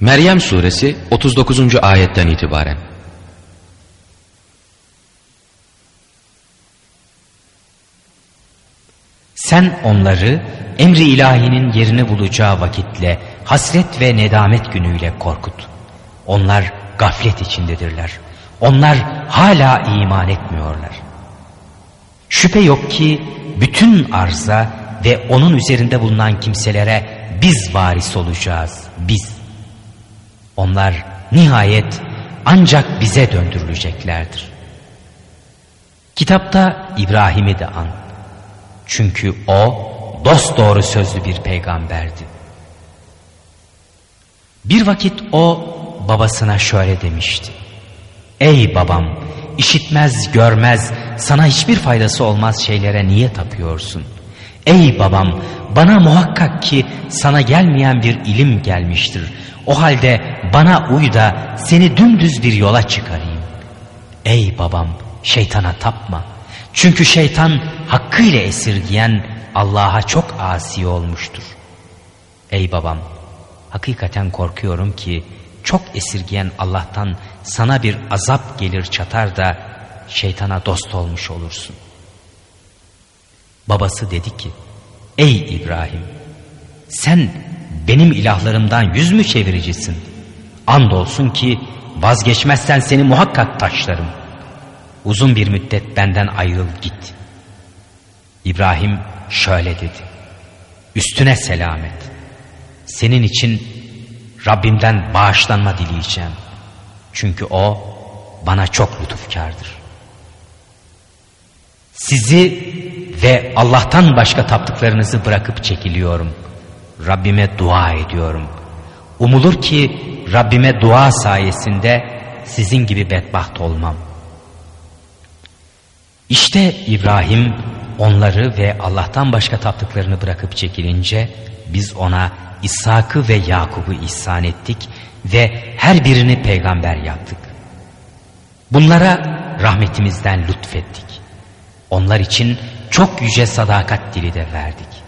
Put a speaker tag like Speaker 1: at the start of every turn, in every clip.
Speaker 1: Meryem suresi 39. ayetten itibaren.
Speaker 2: Sen onları emri ilahinin yerini bulacağı vakitle hasret ve nedamet günüyle korkut. Onlar gaflet içindedirler. Onlar hala iman etmiyorlar. Şüphe yok ki bütün arza ve onun üzerinde bulunan kimselere biz varis olacağız, biz. Onlar nihayet ancak bize döndürüleceklerdir. Kitapta İbrahim'i de an. Çünkü o dost doğru sözlü bir peygamberdi. Bir vakit o babasına şöyle demişti. Ey babam işitmez görmez sana hiçbir faydası olmaz şeylere niye tapıyorsun? Ey babam bana muhakkak ki sana gelmeyen bir ilim gelmiştir. O halde bana uy da seni dümdüz bir yola çıkarayım. Ey babam şeytana tapma. Çünkü şeytan hakkıyla esirgiyen Allah'a çok asi olmuştur. Ey babam hakikaten korkuyorum ki çok esirgiyen Allah'tan sana bir azap gelir çatar da şeytana dost olmuş olursun. Babası dedi ki ey İbrahim sen benim ilahlarımdan yüz mü çeviricisin? Andolsun ki vazgeçmezsen seni muhakkak taşlarım. Uzun bir müddet benden ayrıl git. İbrahim şöyle dedi. Üstüne selamet. Senin için Rabbimden bağışlanma dileyeceğim. Çünkü o bana çok lütufkardır. Sizi ve Allah'tan başka taptıklarınızı bırakıp çekiliyorum. Rabbime dua ediyorum. Umulur ki Rabbime dua sayesinde sizin gibi bedbaht olmam. İşte İbrahim onları ve Allah'tan başka taptıklarını bırakıp çekilince biz ona İshak'ı ve Yakub'u ihsan ettik ve her birini peygamber yaptık. Bunlara rahmetimizden lütfettik. Onlar için çok yüce sadakat dili de verdik.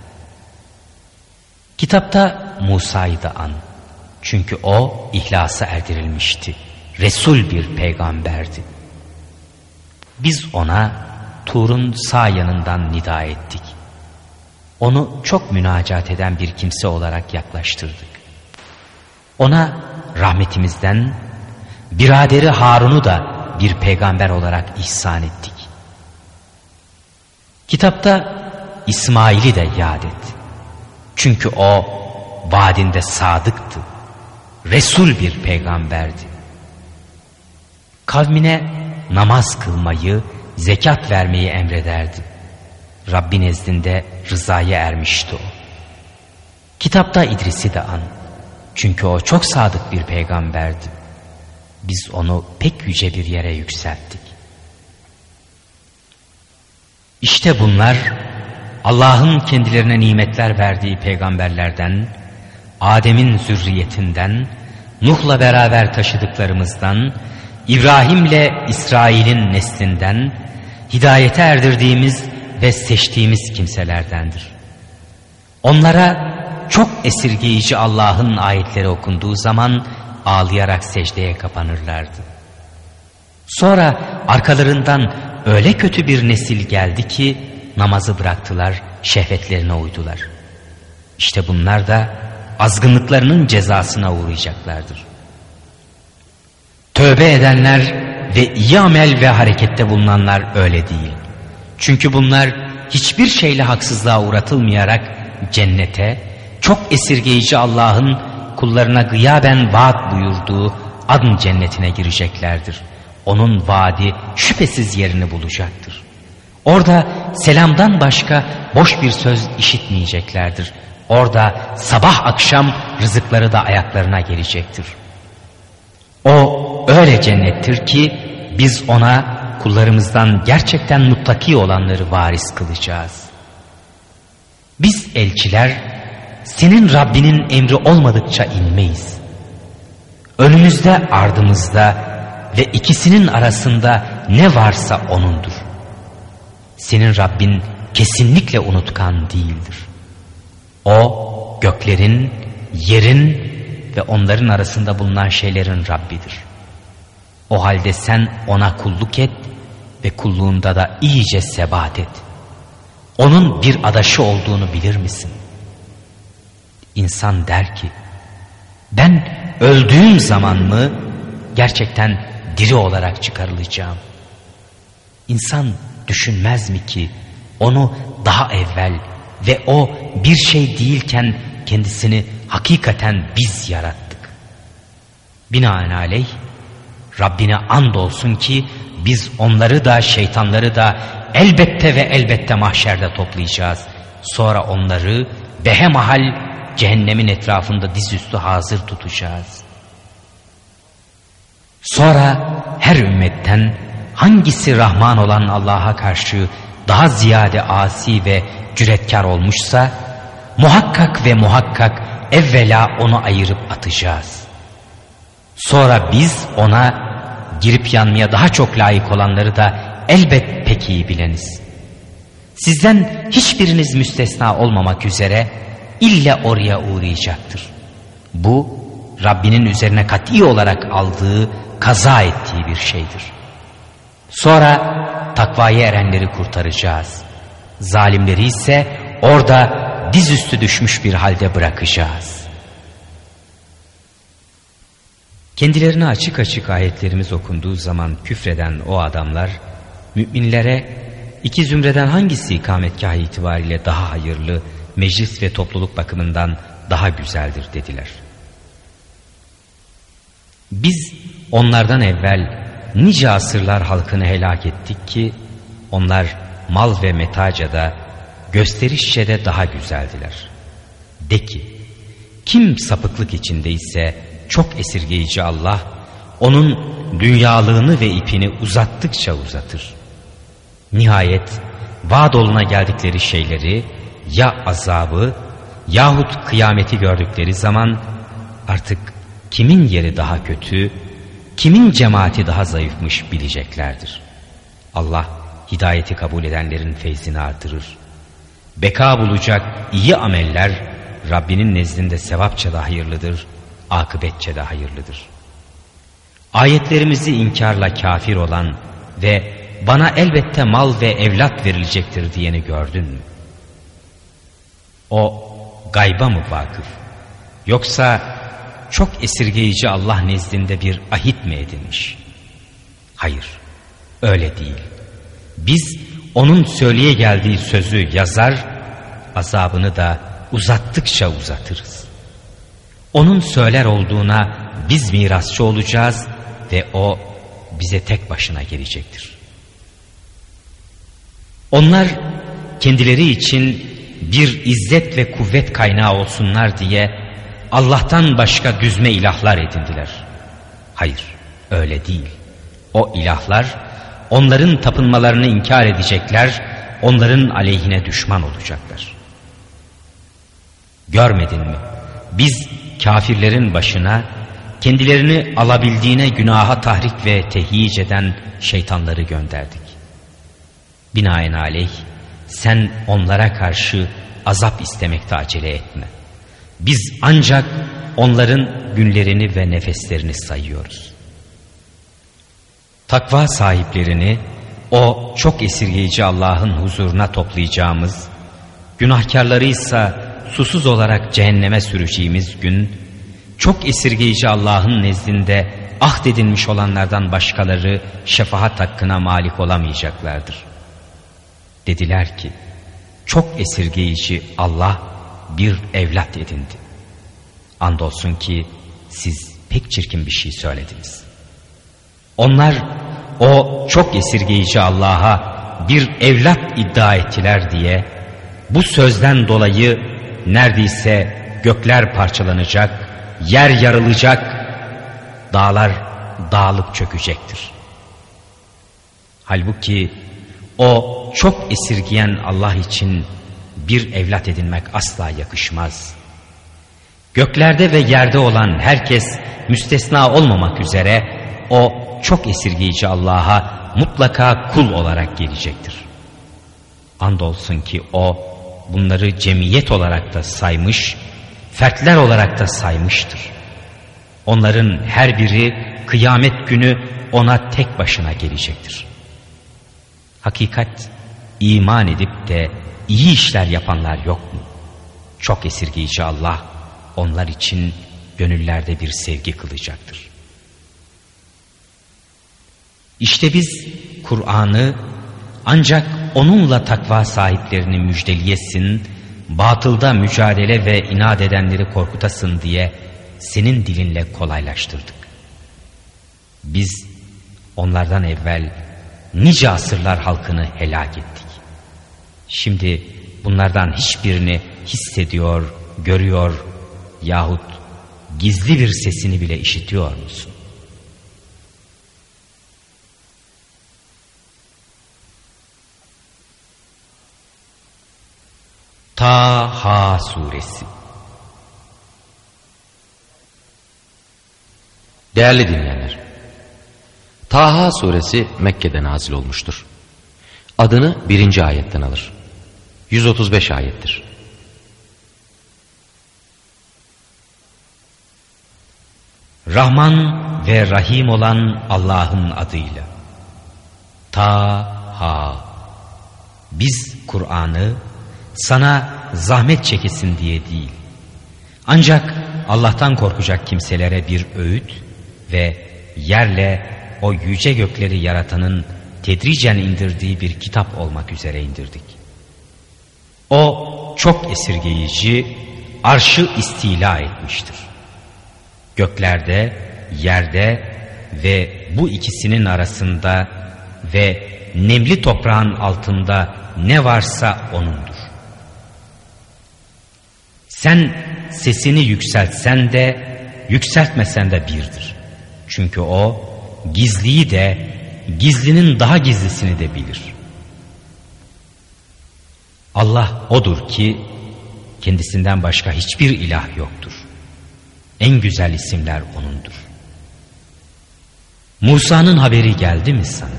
Speaker 2: Kitapta Musa'yı da an. Çünkü o ihlasa erdirilmişti. Resul bir peygamberdi. Biz ona Tur'un sağ yanından nida ettik. Onu çok münacat eden bir kimse olarak yaklaştırdık. Ona rahmetimizden biraderi Harun'u da bir peygamber olarak ihsan ettik. Kitapta İsmail'i de yad et. Çünkü o vaadinde sadıktı. Resul bir peygamberdi. Kavmine namaz kılmayı, zekat vermeyi emrederdi. Rabbi nezdinde rızaya ermişti o. Kitapta İdris'i de an. Çünkü o çok sadık bir peygamberdi. Biz onu pek yüce bir yere yükselttik. İşte bunlar Allah'ın kendilerine nimetler verdiği peygamberlerden, Adem'in zürriyetinden, Nuh'la beraber taşıdıklarımızdan, İbrahim'le İsrail'in neslinden, hidayete erdirdiğimiz ve seçtiğimiz kimselerdendir. Onlara çok esirgeyici Allah'ın ayetleri okunduğu zaman ağlayarak secdeye kapanırlardı. Sonra arkalarından öyle kötü bir nesil geldi ki namazı bıraktılar, şehvetlerine uydular. İşte bunlar da azgınlıklarının cezasına uğrayacaklardır. Tövbe edenler ve iyi amel ve harekette bulunanlar öyle değil. Çünkü bunlar hiçbir şeyle haksızlığa uğratılmayarak cennete, çok esirgeyici Allah'ın kullarına gıyaben vaat buyurduğu adın cennetine gireceklerdir. Onun vaadi şüphesiz yerini bulacaktır. Orada selamdan başka boş bir söz işitmeyeceklerdir. Orada sabah akşam rızıkları da ayaklarına gelecektir. O öyle cennettir ki biz ona kullarımızdan gerçekten muttaki olanları varis kılacağız. Biz elçiler senin Rabbinin emri olmadıkça inmeyiz. Önümüzde ardımızda ve ikisinin arasında ne varsa O'nundur. Senin Rabbin kesinlikle unutkan değildir. O göklerin, yerin ve onların arasında bulunan şeylerin Rabbidir. O halde sen ona kulluk et ve kulluğunda da iyice sebat et. Onun bir adaşı olduğunu bilir misin? İnsan der ki, ben öldüğüm zaman mı gerçekten diri olarak çıkarılacağım? İnsan düşünmez mi ki onu daha evvel ve o bir şey değilken kendisini hakikaten biz yarattık. Binaenaleyh Rabbine andolsun ki biz onları da şeytanları da elbette ve elbette mahşerde toplayacağız. Sonra onları behemahal cehennemin etrafında dizüstü hazır tutacağız. Sonra her ümmetten hangisi Rahman olan Allah'a karşı daha ziyade asi ve cüretkar olmuşsa muhakkak ve muhakkak evvela onu ayırıp atacağız. Sonra biz ona girip yanmaya daha çok layık olanları da elbet pek iyi bileniz. Sizden hiçbiriniz müstesna olmamak üzere ille oraya uğrayacaktır. Bu Rabbinin üzerine kat'i olarak aldığı, kaza ettiği bir şeydir. Sonra takvaya erenleri kurtaracağız. Zalimleri ise orada dizüstü düşmüş bir halde bırakacağız. Kendilerine açık açık ayetlerimiz okunduğu zaman küfreden o adamlar müminlere iki zümreden hangisi ikametgah itibariyle daha hayırlı, meclis ve topluluk bakımından daha güzeldir dediler. Biz onlardan evvel nice asırlar halkını helak ettik ki onlar mal ve metacada gösterişçe de daha güzeldiler. De ki kim sapıklık içindeyse çok esirgeyici Allah onun dünyalığını ve ipini uzattıkça uzatır. Nihayet vaad oluna geldikleri şeyleri ya azabı yahut kıyameti gördükleri zaman artık kimin yeri daha kötü, kimin cemaati daha zayıfmış bileceklerdir. Allah hidayeti kabul edenlerin feyzini artırır. Beka bulacak iyi ameller Rabbinin nezdinde sevapça da hayırlıdır, akıbetçe de hayırlıdır. Ayetlerimizi inkarla kafir olan ve bana elbette mal ve evlat verilecektir diyeni gördün mü? O gayba mı vakıf? Yoksa çok esirgeyici Allah nezdinde bir ahit mi edinmiş? Hayır, öyle değil. Biz onun söyleye geldiği sözü yazar, azabını da uzattıkça uzatırız. Onun söyler olduğuna biz mirasçı olacağız ve o bize tek başına gelecektir. Onlar kendileri için bir izzet ve kuvvet kaynağı olsunlar diye Allah'tan başka düzme ilahlar edindiler. Hayır, öyle değil. O ilahlar onların tapınmalarını inkar edecekler, onların aleyhine düşman olacaklar. Görmedin mi? Biz kafirlerin başına kendilerini alabildiğine günaha tahrik ve tehyic eden şeytanları gönderdik. Binaenaleyh sen onlara karşı azap istemekte acele etme. Biz ancak onların günlerini ve nefeslerini sayıyoruz. Takva sahiplerini o çok esirgeyici Allah'ın huzuruna toplayacağımız, günahkarları ise susuz olarak cehenneme süreceğimiz gün, çok esirgeyici Allah'ın nezdinde ahdedilmiş olanlardan başkaları şefaat hakkına malik olamayacaklardır. Dediler ki, çok esirgeyici Allah bir evlat edindi. Andolsun ki siz pek çirkin bir şey söylediniz. Onlar o çok esirgeyici Allah'a bir evlat iddia ettiler diye bu sözden dolayı neredeyse gökler parçalanacak, yer yarılacak, dağlar dağılıp çökecektir. Halbuki o çok esirgiyen Allah için bir evlat edinmek asla yakışmaz. Göklerde ve yerde olan herkes müstesna olmamak üzere o çok esirgeyici Allah'a mutlaka kul olarak gelecektir. Andolsun ki o bunları cemiyet olarak da saymış, fertler olarak da saymıştır. Onların her biri kıyamet günü ona tek başına gelecektir. Hakikat iman edip de iyi işler yapanlar yok mu? Çok esirgeyici Allah onlar için gönüllerde bir sevgi kılacaktır. İşte biz Kur'an'ı ancak onunla takva sahiplerini müjdeliyesin, batılda mücadele ve inat edenleri korkutasın diye senin dilinle kolaylaştırdık. Biz onlardan evvel nice asırlar halkını helak ettik. Şimdi bunlardan hiçbirini hissediyor, görüyor yahut gizli bir sesini bile işitiyor musun? Taha Suresi
Speaker 1: Değerli dinleyenler, Taha suresi Mekke'de nazil olmuştur. Adını birinci ayetten alır. 135 ayettir.
Speaker 2: Rahman ve Rahim olan Allah'ın adıyla. Ta-ha. Biz Kur'an'ı sana zahmet çekesin diye değil. Ancak Allah'tan korkacak kimselere bir öğüt ve yerle o yüce gökleri yaratanın tedricen indirdiği bir kitap olmak üzere indirdik. O çok esirgeyici, arşı istila etmiştir. Göklerde, yerde ve bu ikisinin arasında ve nemli toprağın altında ne varsa O'nundur. Sen sesini yükseltsen de yükseltmesen de birdir. Çünkü O gizliyi de gizlinin daha gizlisini de bilir. Allah odur ki kendisinden başka hiçbir ilah yoktur. En güzel isimler O'nundur. Musa'nın haberi geldi mi sana?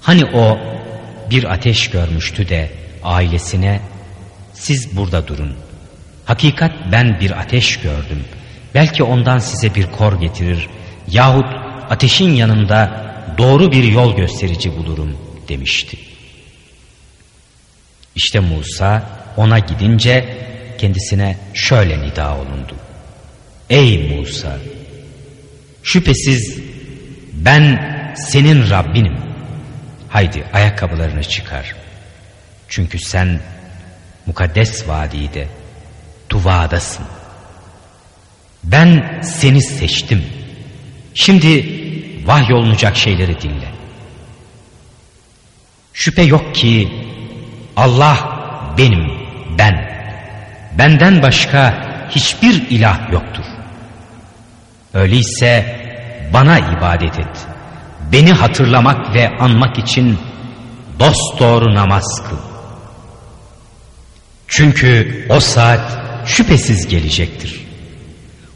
Speaker 2: Hani o bir ateş görmüştü de ailesine siz burada durun. Hakikat ben bir ateş gördüm. Belki ondan size bir kor getirir yahut ateşin yanında doğru bir yol gösterici bulurum demişti. İşte Musa ona gidince kendisine şöyle nida olundu. Ey Musa! Şüphesiz ben senin Rabbinim. Haydi ayakkabılarını çıkar. Çünkü sen mukaddes vadide, tuvadasın. Ben seni seçtim. Şimdi vahyolunacak şeyleri dinle. Şüphe yok ki Allah benim, ben. Benden başka hiçbir ilah yoktur. Öyleyse bana ibadet et. Beni hatırlamak ve anmak için dost doğru namaz kıl. Çünkü o saat şüphesiz gelecektir.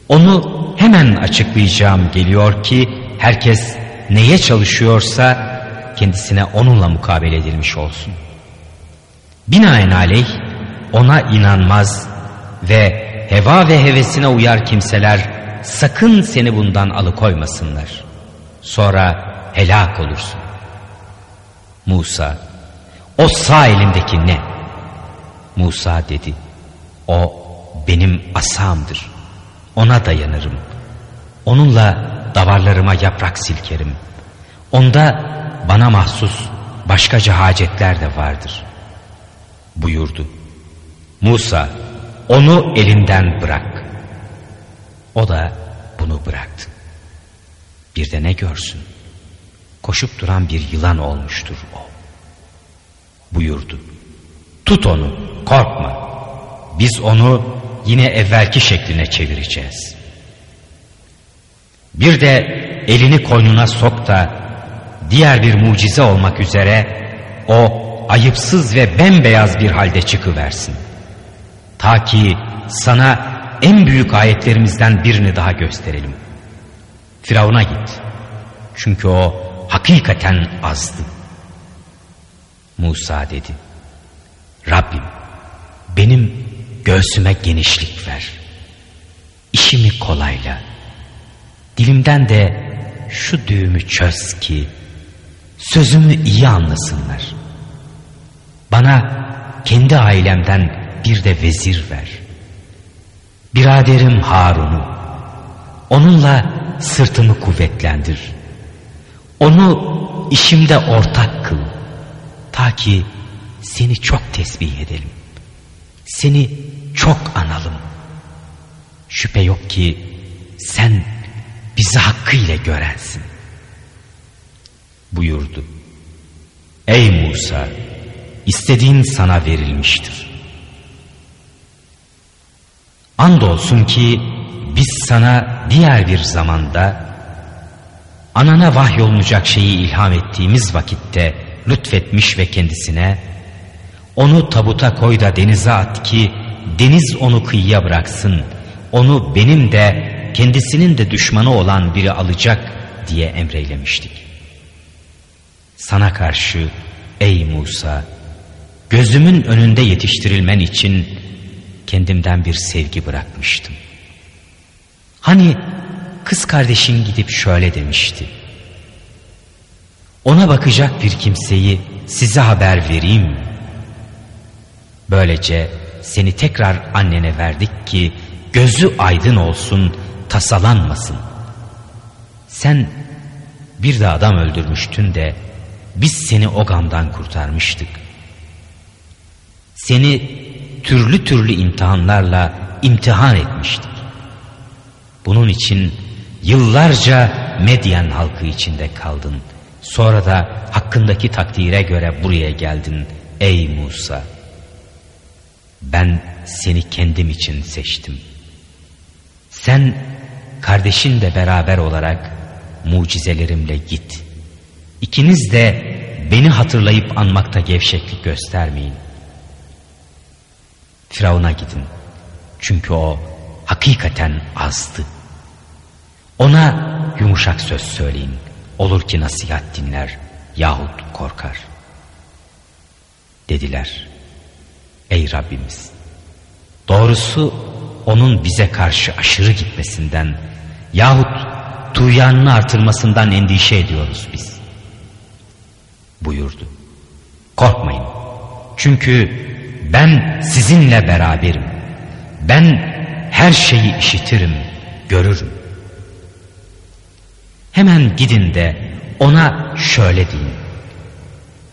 Speaker 2: Onu hemen açıklayacağım geliyor ki herkes neye çalışıyorsa kendisine onunla mukabele edilmiş olsun. Binaenaleyh ona inanmaz ve heva ve hevesine uyar kimseler sakın seni bundan alıkoymasınlar. Sonra helak olursun. Musa, o sağ elindeki ne? Musa dedi, o benim asamdır. Ona dayanırım. Onunla davarlarıma yaprak silkerim. Onda bana mahsus başkaca hacetler de vardır. Buyurdu. Musa onu elinden bırak. O da bunu bıraktı. Bir de ne görsün? Koşup duran bir yılan olmuştur o. Buyurdu. Tut onu, korkma. Biz onu yine evvelki şekline çevireceğiz. Bir de elini koynuna sok da diğer bir mucize olmak üzere o ayıpsız ve bembeyaz bir halde çıkıversin. Ta ki sana en büyük ayetlerimizden birini daha gösterelim. Firavun'a git. Çünkü o hakikaten azdı. Musa dedi. Rabbim benim göğsüme genişlik ver. İşimi kolayla. dilimden de şu düğümü çöz ki sözümü iyi anlasınlar. Bana kendi ailemden bir de vezir ver. Biraderim Harun'u, onunla sırtımı kuvvetlendir. Onu işimde ortak kıl. Ta ki seni çok tesbih edelim. Seni çok analım. Şüphe yok ki sen bizi hakkıyla görensin. Buyurdu. Ey Musa! İstediğin sana verilmiştir. Andolsun ki biz sana diğer bir zamanda anana vahyolunacak şeyi ilham ettiğimiz vakitte lütfetmiş ve kendisine onu tabuta koy da denize at ki deniz onu kıyıya bıraksın. Onu benim de kendisinin de düşmanı olan biri alacak diye emreylemiştik. Sana karşı ey Musa gözümün önünde yetiştirilmen için kendimden bir sevgi bırakmıştım. Hani kız kardeşin gidip şöyle demişti. Ona bakacak bir kimseyi size haber vereyim? Böylece seni tekrar annene verdik ki gözü aydın olsun, tasalanmasın. Sen bir de adam öldürmüştün de biz seni o gamdan kurtarmıştık. Seni türlü türlü imtihanlarla imtihan etmiştik. Bunun için yıllarca Medyen halkı içinde kaldın. Sonra da hakkındaki takdire göre buraya geldin ey Musa. Ben seni kendim için seçtim. Sen kardeşinle beraber olarak mucizelerimle git. İkiniz de beni hatırlayıp anmakta gevşeklik göstermeyin. Firavun'a gidin. Çünkü o hakikaten azdı. Ona yumuşak söz söyleyin. Olur ki nasihat dinler yahut korkar. Dediler. Ey Rabbimiz! Doğrusu onun bize karşı aşırı gitmesinden yahut tuğyanını artırmasından endişe ediyoruz biz. Buyurdu. Korkmayın. Çünkü ben sizinle beraberim. Ben her şeyi işitirim, görürüm. Hemen gidin de ona şöyle deyin.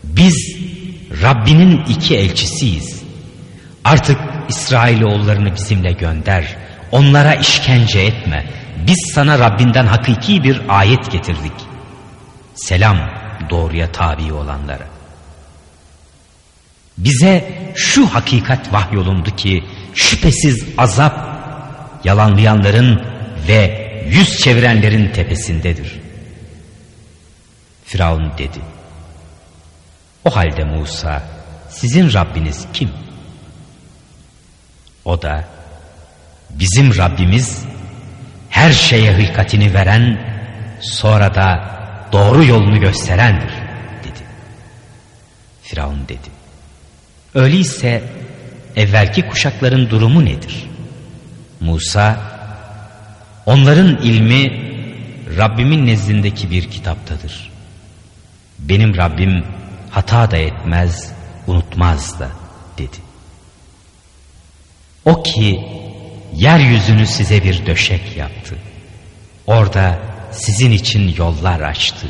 Speaker 2: Biz Rabbinin iki elçisiyiz. Artık İsrailoğullarını bizimle gönder. Onlara işkence etme. Biz sana Rabbinden hakiki bir ayet getirdik. Selam doğruya tabi olanlara. Bize şu hakikat vahyolundu ki şüphesiz azap yalanlayanların ve yüz çevirenlerin tepesindedir. Firavun dedi. O halde Musa sizin Rabbiniz kim? O da bizim Rabbimiz her şeye hılkatini veren sonra da doğru yolunu gösterendir dedi. Firavun dedi. Öyleyse evvelki kuşakların durumu nedir? Musa, onların ilmi Rabbimin nezdindeki bir kitaptadır. Benim Rabbim hata da etmez, unutmaz da dedi. O ki yeryüzünü size bir döşek yaptı. Orada sizin için yollar açtı.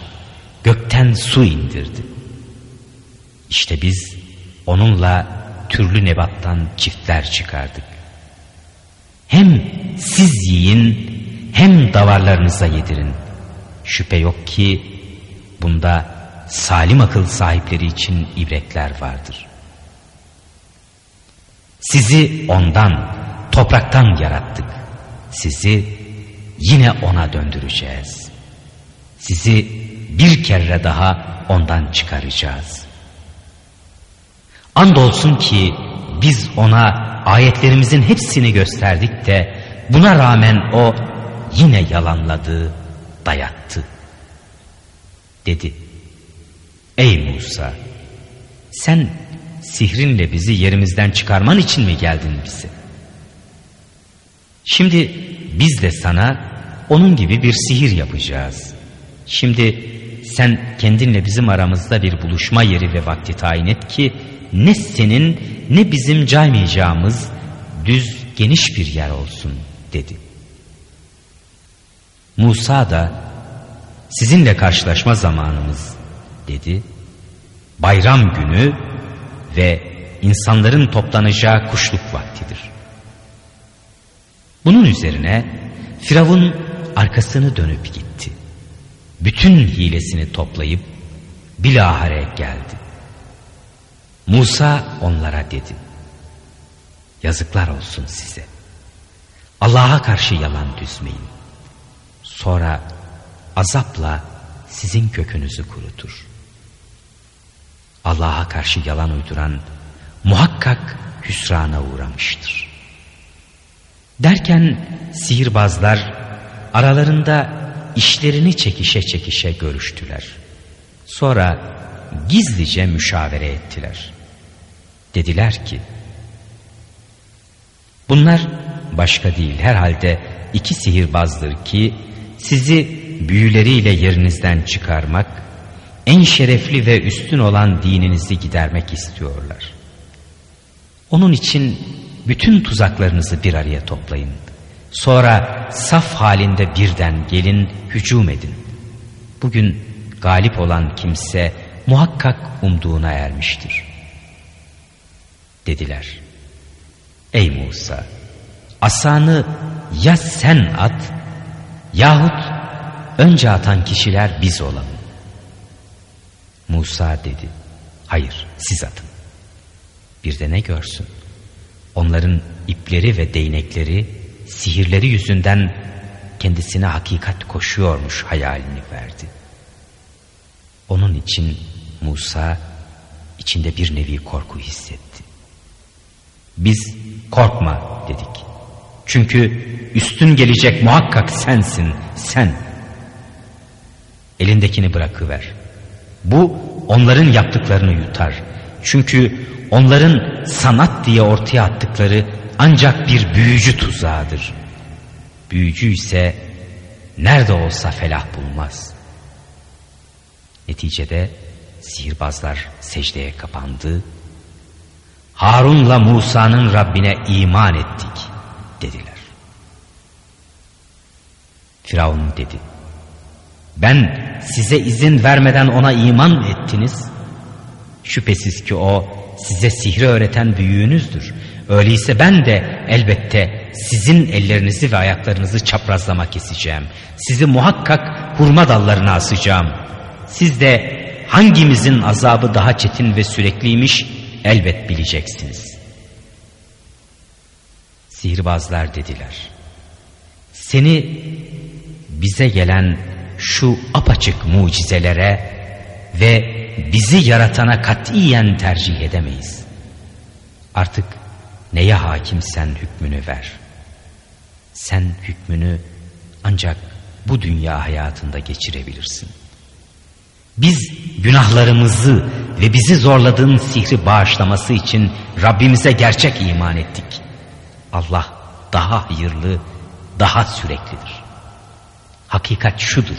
Speaker 2: Gökten su indirdi. İşte biz onunla türlü nebattan çiftler çıkardık. Hem siz yiyin hem davarlarınıza yedirin. Şüphe yok ki bunda salim akıl sahipleri için ibretler vardır. Sizi ondan, topraktan yarattık. Sizi yine ona döndüreceğiz. Sizi bir kere daha ondan çıkaracağız. Andolsun ki biz ona ayetlerimizin hepsini gösterdik de buna rağmen o yine yalanladı, dayattı. Dedi. Ey Musa! Sen sihrinle bizi yerimizden çıkarman için mi geldin bize? Şimdi biz de sana onun gibi bir sihir yapacağız. Şimdi sen kendinle bizim aramızda bir buluşma yeri ve vakti tayin et ki ne senin ne bizim caymayacağımız düz geniş bir yer olsun dedi. Musa da sizinle karşılaşma zamanımız dedi. Bayram günü ve insanların toplanacağı kuşluk vaktidir. Bunun üzerine Firavun arkasını dönüp gitti. Bütün hilesini toplayıp bilahare geldi. Musa onlara dedi. Yazıklar olsun size. Allah'a karşı yalan düzmeyin. Sonra azapla sizin kökünüzü kurutur. Allah'a karşı yalan uyduran muhakkak hüsrana uğramıştır. Derken sihirbazlar aralarında işlerini çekişe çekişe görüştüler. Sonra gizlice müşavere ettiler. Dediler ki, bunlar başka değil herhalde iki sihirbazdır ki sizi büyüleriyle yerinizden çıkarmak, en şerefli ve üstün olan dininizi gidermek istiyorlar. Onun için bütün tuzaklarınızı bir araya toplayın. Sonra saf halinde birden gelin hücum edin. Bugün galip olan kimse muhakkak umduğuna ermiştir. Dediler. Ey Musa! Asanı ya sen at yahut önce atan kişiler biz olalım. Musa dedi. Hayır siz atın. Bir de ne görsün? Onların ipleri ve değnekleri sihirleri yüzünden kendisine hakikat koşuyormuş hayalini verdi. Onun için Musa içinde bir nevi korku hissetti. Biz korkma dedik. Çünkü üstün gelecek muhakkak sensin, sen. Elindekini bırakıver. Bu onların yaptıklarını yutar. Çünkü onların sanat diye ortaya attıkları ancak bir büyücü tuzağıdır. Büyücü ise nerede olsa felah bulmaz. Neticede sihirbazlar secdeye kapandı. Harun'la Musa'nın Rabbine iman ettik dediler. Firavun dedi. Ben size izin vermeden ona iman mı ettiniz? Şüphesiz ki o size sihri öğreten büyüğünüzdür. Öyleyse ben de elbette sizin ellerinizi ve ayaklarınızı çaprazlama keseceğim. Sizi muhakkak hurma dallarına asacağım. Siz de hangimizin azabı daha çetin ve sürekliymiş elbet bileceksiniz. Sihirbazlar dediler. Seni bize gelen şu apaçık mucizelere ve bizi yaratana katiyen tercih edemeyiz. Artık neye hakimsen hükmünü ver. Sen hükmünü ancak bu dünya hayatında geçirebilirsin. Biz günahlarımızı ve bizi zorladığın sihri bağışlaması için Rabbimize gerçek iman ettik. Allah daha hayırlı, daha süreklidir. Hakikat şudur.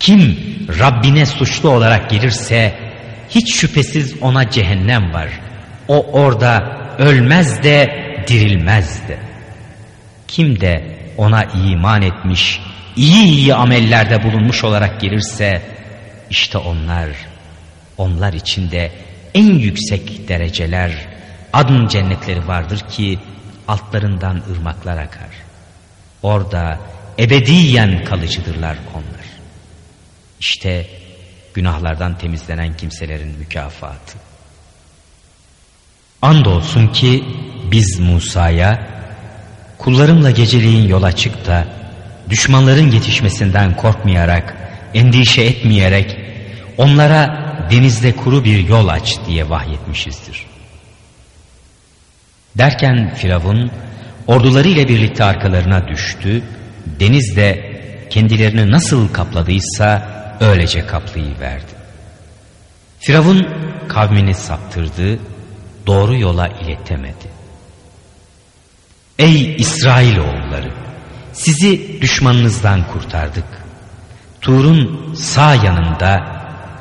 Speaker 2: Kim Rabbine suçlu olarak gelirse hiç şüphesiz ona cehennem var. O orada ölmez de dirilmez de. Kim de ona iman etmiş, iyi iyi amellerde bulunmuş olarak gelirse işte onlar, onlar içinde en yüksek dereceler, adın cennetleri vardır ki altlarından ırmaklar akar. Orada ebediyen kalıcıdırlar onlar. İşte günahlardan temizlenen kimselerin mükafatı. Andolsun ki biz Musa'ya kullarımla geceliğin yola çık da düşmanların yetişmesinden korkmayarak, endişe etmeyerek onlara denizde kuru bir yol aç diye vahyetmişizdir. Derken Firavun orduları ile birlikte arkalarına düştü, deniz de kendilerini nasıl kapladıysa öylece kaplayıverdi. Firavun kavmini saptırdı, doğru yola iletemedi. Ey İsrail oğulları! sizi düşmanınızdan kurtardık. Tur'un sağ yanında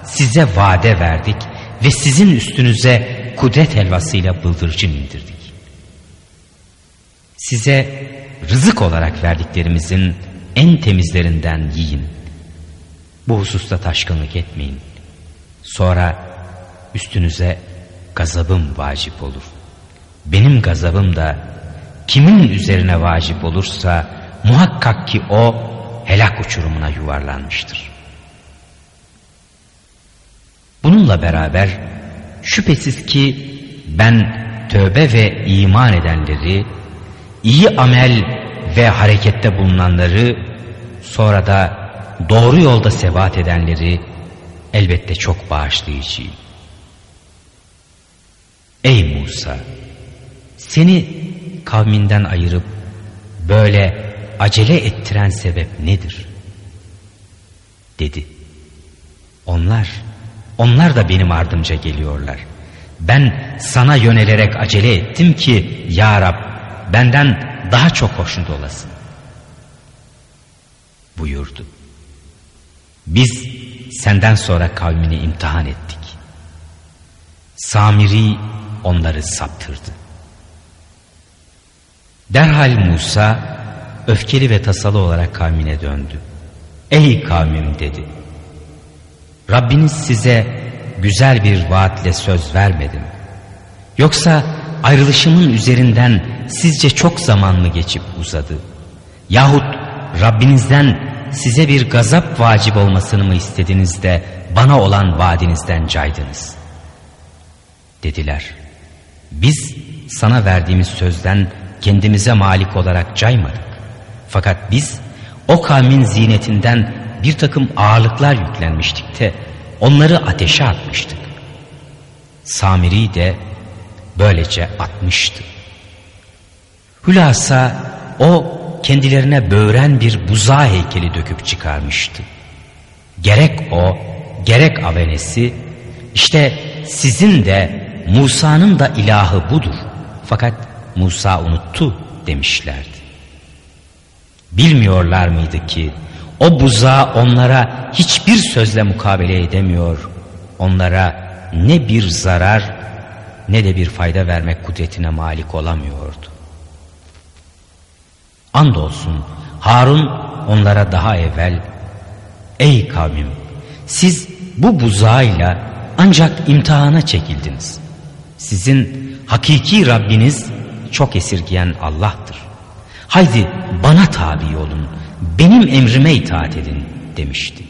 Speaker 2: size vade verdik ve sizin üstünüze kudret helvasıyla bıldırcın indirdik. Size rızık olarak verdiklerimizin en temizlerinden yiyin. Bu hususta taşkınlık etmeyin. Sonra üstünüze gazabım vacip olur. Benim gazabım da kimin üzerine vacip olursa muhakkak ki o helak uçurumuna yuvarlanmıştır. Bununla beraber şüphesiz ki ben tövbe ve iman edenleri, iyi amel ve harekette bulunanları, sonra da doğru yolda sebat edenleri elbette çok bağışlayıcıyım. Ey Musa! Seni kavminden ayırıp böyle acele ettiren sebep nedir? Dedi. Onlar, onlar da benim ardımca geliyorlar. Ben sana yönelerek acele ettim ki Ya Rab benden daha çok hoşnut olasın. Buyurdu. Biz senden sonra kavmini imtihan ettik. Samiri onları saptırdı. Derhal Musa öfkeli ve tasalı olarak kavmine döndü. Ey kavmim dedi. Rabbiniz size güzel bir vaatle söz vermedim. Yoksa ayrılışımın üzerinden sizce çok zaman mı geçip uzadı? Yahut Rabbinizden size bir gazap vacip olmasını mı istediniz de bana olan vaadinizden caydınız? Dediler. Biz sana verdiğimiz sözden kendimize malik olarak caymadık. Fakat biz o kavmin zinetinden bir takım ağırlıklar yüklenmiştik de onları ateşe atmıştık. Samiri de böylece atmıştı. Hülasa o kendilerine böğren bir buza heykeli döküp çıkarmıştı. Gerek o, gerek avenesi, işte sizin de Musa'nın da ilahı budur. Fakat Musa unuttu demişlerdi. Bilmiyorlar mıydı ki o buza onlara hiçbir sözle mukabele edemiyor, onlara ne bir zarar ne de bir fayda vermek kudretine malik olamıyordu. Andolsun Harun onlara daha evvel Ey kavmim siz bu buzağıyla ancak imtihana çekildiniz. Sizin hakiki Rabbiniz çok esirgeyen Allah'tır. Haydi bana tabi olun, benim emrime itaat edin demişti.